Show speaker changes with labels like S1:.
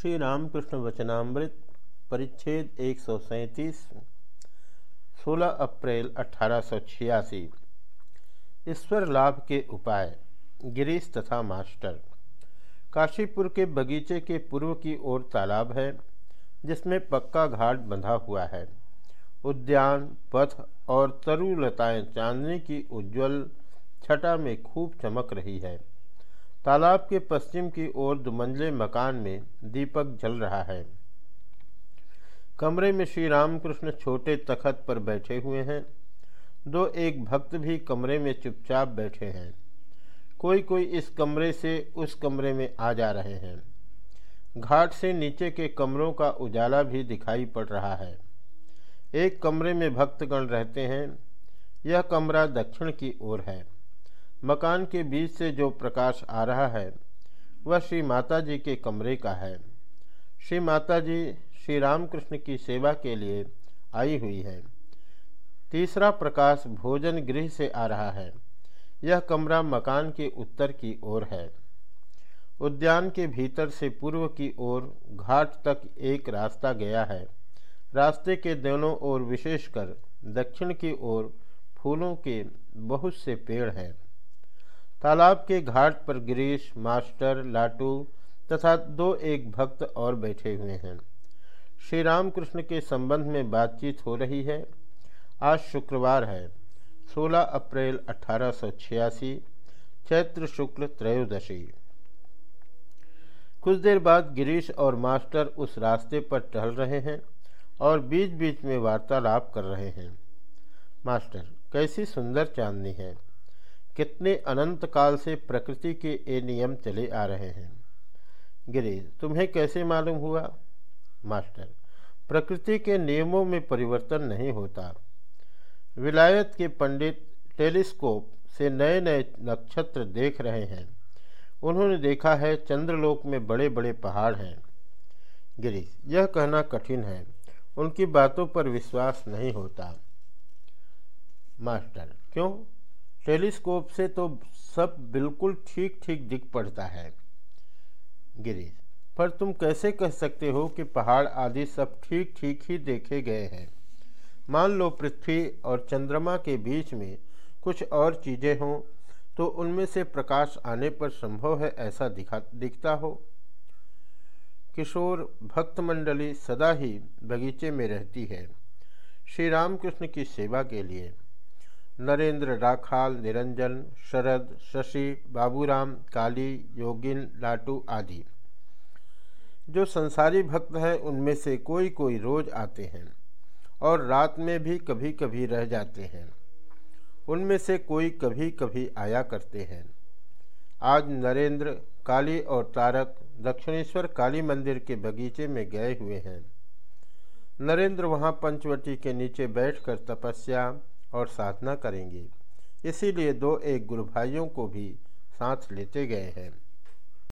S1: श्री रामकृष्ण वचनामृत, परिच्छेद एक सौ सैंतीस, सोलह अप्रैल अठारह सौ छियासी। ईश्वर लाभ के उपाय, गिरीश तथा मास्टर। काशीपुर के बगीचे के पूर्व की ओर तालाब है, जिसमें पक्का घाट बंधा हुआ है। उद्यान, पथ और तरुलताएँ चांदनी की उज्जवल छटा में खूब चमक रही है। तालाब के पश्चिम की ओर दुमंजले मकान में दीपक जल रहा है। कमरे में श्री रामकृष्ण छोटे तखत पर बैठे हुए हैं। दो एक भक्त भी कमरे में चुपचाप बैठे हैं। कोई कोई इस कमरे से उस कमरे में आ जा रहे हैं। घाट से नीचे के कमरों का उजाला भी दिखाई पड़ रहा है। एक कमरे में भक्तगण रहते हैं। यह कमरा दक्षिण की ओर है। मकान के बीच से जो प्रकाश आ रहा है, वह श्री माता जी के कमरे का है। श्री माता जी श्री रामकृष्ण की सेवा के लिए आई हुई है। तीसरा प्रकाश भोजन गृह से आ रहा है। यह कमरा मकान के उत्तर की ओर है। उद्यान के भीतर से पूर्व की ओर घाट तक एक रास्ता गया है। रास्ते के दोनों ओर विशेषकर दक्षिण की ओर फूलों के बहुत से पेड़ हैं। तालाब के घाट पर गिरीश, मास्टर, लाटू तथा दो एक भक्त और बैठे हुए हैं। श्री रामकृष्ण के संबंध में बातचीत हो रही है। आज शुक्रवार है 16 अप्रैल अठारह सौ छियासी, चैत्र शुक्ल त्रयोदशी। कुछ देर बाद गिरीश और मास्टर उस रास्ते पर टहल रहे हैं और बीच बीच में वार्तालाप कर रहे हैं। मास्टर, कैसी सुंदर चांदनी है। कितने अनंत काल से प्रकृति के ये नियम चले आ रहे हैं? गिरीश तुम्हें कैसे मालूम हुआ? मास्टर, प्रकृति के नियमों में परिवर्तन नहीं होता। विलायत के पंडित टेलीस्कोप से नए नए नक्षत्र देख रहे हैं। उन्होंने देखा है, चंद्रलोक में बड़े बड़े पहाड़ हैं। गिरीश यह कहना कठिन है। उनकी बातों पर विश्वास नहीं होता। मास्टर, क्यों? टेलीस्कोप से तो सब बिल्कुल ठीक ठीक दिख पड़ता है, गिरीश। पर तुम कैसे कह सकते हो कि पहाड़ आदि सब ठीक ठीक ही देखे गए हैं? मान लो पृथ्वी और चंद्रमा के बीच में कुछ और चीज़ें हों तो उनमें से प्रकाश आने पर संभव है ऐसा दिखा, दिखता हो? किशोर भक्त मंडली सदा ही बगीचे में रहती है। श्री रामकृष्ण की सेवा के लिए। नरेंद्र राखाल, निरंजन, शरद, शशि, बाबूराम, काली, योगिन, लाटू आदि। जो संसारी भक्त हैं, उनमें से कोई कोई रोज आते हैं और रात में भी कभी कभी रह जाते हैं। उनमें से कोई कभी कभी आया करते हैं। आज नरेंद्र, काली और तारक दक्षिणेश्वर काली मंदिर के बगीचे में गए हुए हैं। नरेंद्र वहाँ पंचवटी के नीचे बैठकर तपस्या और साधना करेंगे। इसीलिए दो एक गुरु भाइयों को भी साथ लेते गए हैं।